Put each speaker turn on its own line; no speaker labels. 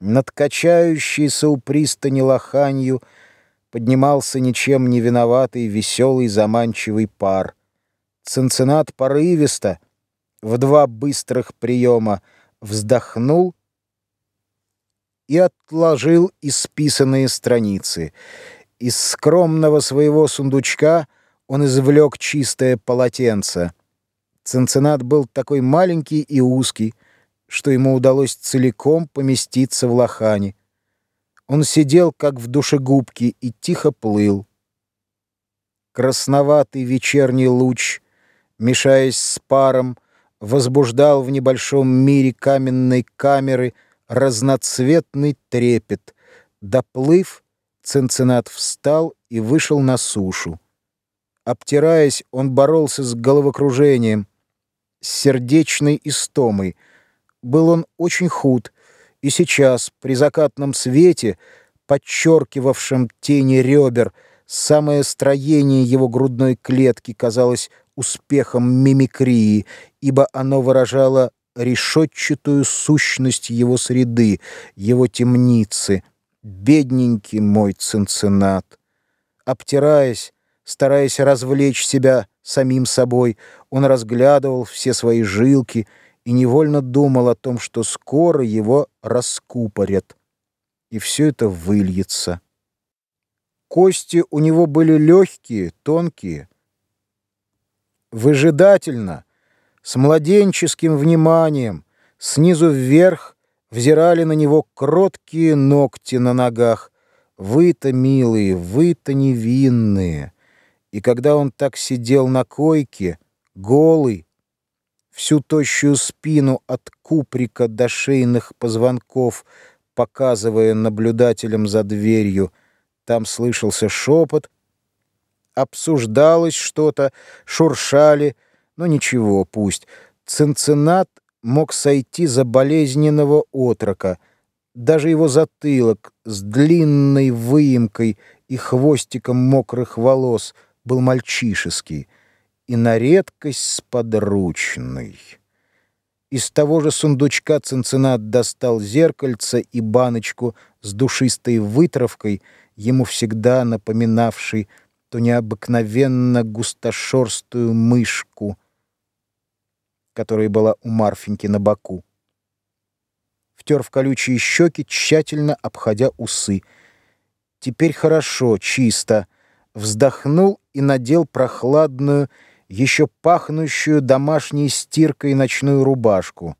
Над качающейся у пристани лоханью Поднимался ничем не виноватый Веселый заманчивый пар. Цинцинат порывисто В два быстрых приема Вздохнул и отложил исписанные страницы. Из скромного своего сундучка Он извлек чистое полотенце. Цинцинат был такой маленький и узкий, что ему удалось целиком поместиться в лохане. Он сидел, как в душегубке, и тихо плыл. Красноватый вечерний луч, мешаясь с паром, возбуждал в небольшом мире каменной камеры разноцветный трепет. Доплыв, Цинцинат встал и вышел на сушу. Обтираясь, он боролся с головокружением, с сердечной истомой — был он очень худ, и сейчас, при закатном свете, подчеркивавшем тени ребер, самое строение его грудной клетки казалось успехом мимикрии, ибо оно выражало решетчатую сущность его среды, его темницы. Бедненький мой цинцинат! Обтираясь, стараясь развлечь себя самим собой, он разглядывал все свои жилки и невольно думал о том, что скоро его раскупорят, и все это выльется. Кости у него были легкие, тонкие. Выжидательно, с младенческим вниманием, снизу вверх взирали на него кроткие ногти на ногах. Вы-то, милые, вы-то невинные. И когда он так сидел на койке, голый, всю тощую спину от куприка до шейных позвонков, показывая наблюдателям за дверью. Там слышался шепот, обсуждалось что-то, шуршали, но ничего, пусть. Цинцинат мог сойти за болезненного отрока. Даже его затылок с длинной выемкой и хвостиком мокрых волос был мальчишеский — и на редкость сподручный. Из того же сундучка Цинцинат достал зеркальце и баночку с душистой вытравкой, ему всегда напоминавшей ту необыкновенно густошерстую мышку, которая была у Марфеньки на боку. Втер в колючие щеки, тщательно обходя усы. Теперь хорошо, чисто. Вздохнул и надел прохладную, еще пахнущую домашней стиркой ночную рубашку.